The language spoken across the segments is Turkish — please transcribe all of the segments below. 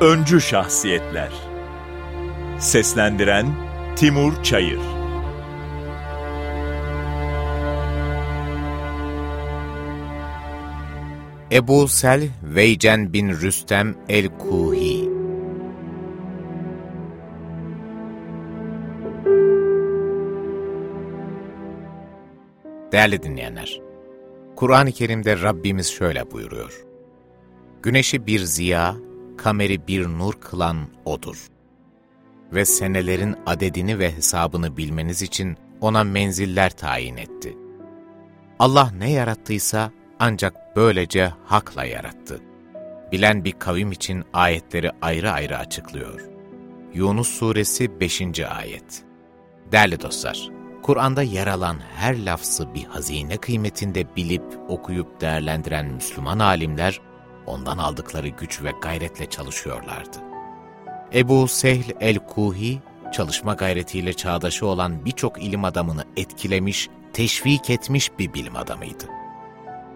Öncü Şahsiyetler. Seslendiren Timur Çayır. Ebu Sel Veycen bin Rüstem el-Kuhi. Değerli dinleyenler, Kur'an-ı Kerim'de Rabbimiz şöyle buyuruyor. Güneşi bir ziya, kameri bir nur kılan O'dur. Ve senelerin adedini ve hesabını bilmeniz için ona menziller tayin etti. Allah ne yarattıysa ancak böylece hakla yarattı. Bilen bir kavim için ayetleri ayrı ayrı açıklıyor. Yunus Suresi 5. Ayet Değerli dostlar, Kur'an'da yer alan her lafzı bir hazine kıymetinde bilip, okuyup değerlendiren Müslüman alimler, ondan aldıkları güç ve gayretle çalışıyorlardı. Ebu Sehl el-Kuhi, çalışma gayretiyle çağdaşı olan birçok ilim adamını etkilemiş, teşvik etmiş bir bilim adamıydı.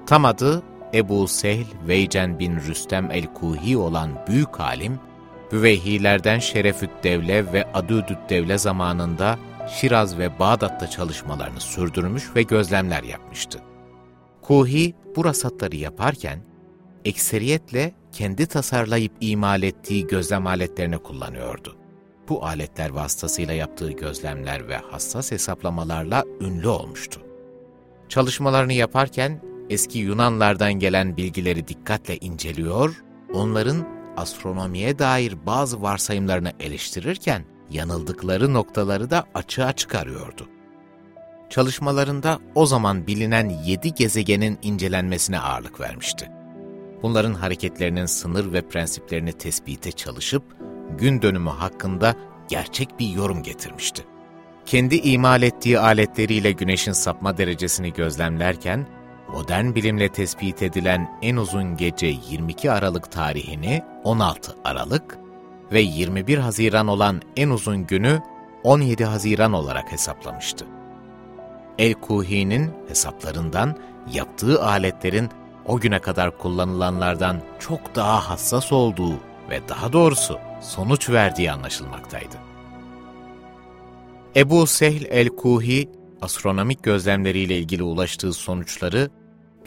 Tam adı Ebu Sehl Veycen bin Rüstem el-Kuhi olan büyük alim, Büveyhilerden Şerefüt Devle ve Adüdüt Devle zamanında Şiraz ve Bağdat'ta çalışmalarını sürdürmüş ve gözlemler yapmıştı. Kuhi bu rasatları yaparken, ekseriyetle kendi tasarlayıp imal ettiği gözlem aletlerini kullanıyordu. Bu aletler vasıtasıyla yaptığı gözlemler ve hassas hesaplamalarla ünlü olmuştu. Çalışmalarını yaparken eski Yunanlardan gelen bilgileri dikkatle inceliyor, onların astronomiye dair bazı varsayımlarını eleştirirken yanıldıkları noktaları da açığa çıkarıyordu. Çalışmalarında o zaman bilinen yedi gezegenin incelenmesine ağırlık vermişti. Bunların hareketlerinin sınır ve prensiplerini tespite çalışıp, gün dönümü hakkında gerçek bir yorum getirmişti. Kendi imal ettiği aletleriyle güneşin sapma derecesini gözlemlerken, modern bilimle tespit edilen en uzun gece 22 Aralık tarihini 16 Aralık ve 21 Haziran olan en uzun günü 17 Haziran olarak hesaplamıştı. El-Kuhi'nin hesaplarından yaptığı aletlerin o güne kadar kullanılanlardan çok daha hassas olduğu ve daha doğrusu sonuç verdiği anlaşılmaktaydı. Ebu Sehl el-Kuhi, astronomik gözlemleriyle ilgili ulaştığı sonuçları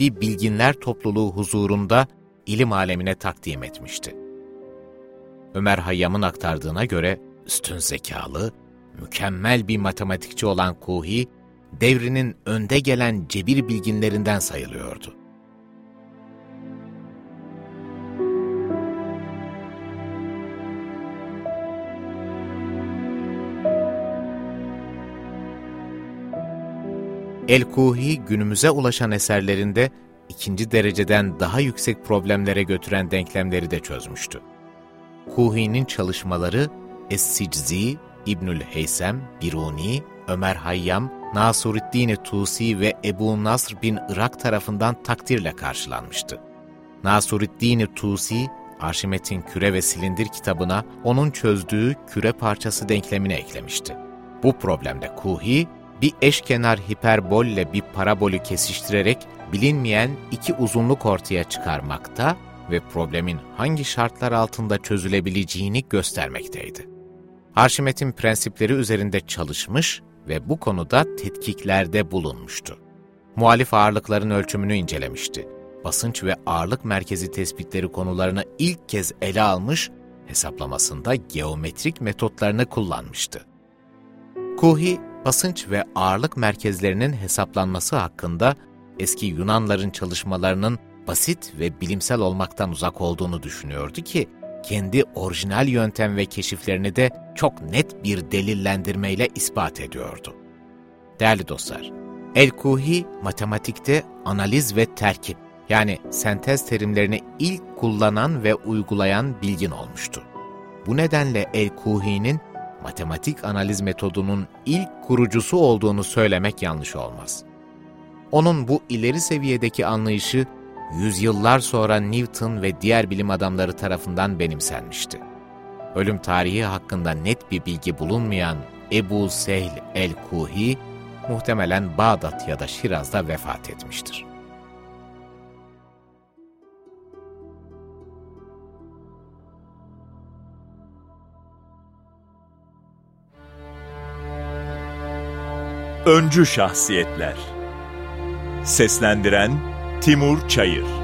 bir bilginler topluluğu huzurunda ilim alemine takdim etmişti. Ömer Hayyam'ın aktardığına göre üstün zekalı, mükemmel bir matematikçi olan Kuhi, devrinin önde gelen cebir bilginlerinden sayılıyordu. El-Kuhi günümüze ulaşan eserlerinde ikinci dereceden daha yüksek problemlere götüren denklemleri de çözmüştü. Kuhi'nin çalışmaları Es-Siczi, İbnül Heysem, Biruni, Ömer Hayyam, Nasuriddin Tusi ve Ebu Nasr bin Irak tarafından takdirle karşılanmıştı. Nasuriddin Tusi, Arşimet'in küre ve silindir kitabına onun çözdüğü küre parçası denklemini eklemişti. Bu problemde Kuhi, bir eşkenar hiperbolle bir parabolü kesiştirerek bilinmeyen iki uzunluk ortaya çıkarmakta ve problemin hangi şartlar altında çözülebileceğini göstermekteydi. Arşimet'in prensipleri üzerinde çalışmış ve bu konuda tetkiklerde bulunmuştu. Muhalif ağırlıkların ölçümünü incelemişti. Basınç ve ağırlık merkezi tespitleri konularını ilk kez ele almış, hesaplamasında geometrik metotlarını kullanmıştı. Kuhi, basınç ve ağırlık merkezlerinin hesaplanması hakkında eski Yunanların çalışmalarının basit ve bilimsel olmaktan uzak olduğunu düşünüyordu ki, kendi orijinal yöntem ve keşiflerini de çok net bir delillendirmeyle ispat ediyordu. Değerli dostlar, El-Kuhi matematikte analiz ve terkip yani sentez terimlerini ilk kullanan ve uygulayan bilgin olmuştu. Bu nedenle El-Kuhi'nin matematik analiz metodunun ilk kurucusu olduğunu söylemek yanlış olmaz. Onun bu ileri seviyedeki anlayışı yüzyıllar sonra Newton ve diğer bilim adamları tarafından benimsenmişti. Ölüm tarihi hakkında net bir bilgi bulunmayan Ebu Sehl el-Kuhi, muhtemelen Bağdat ya da Şiraz'da vefat etmiştir. Öncü Şahsiyetler. Seslendiren Timur Çayır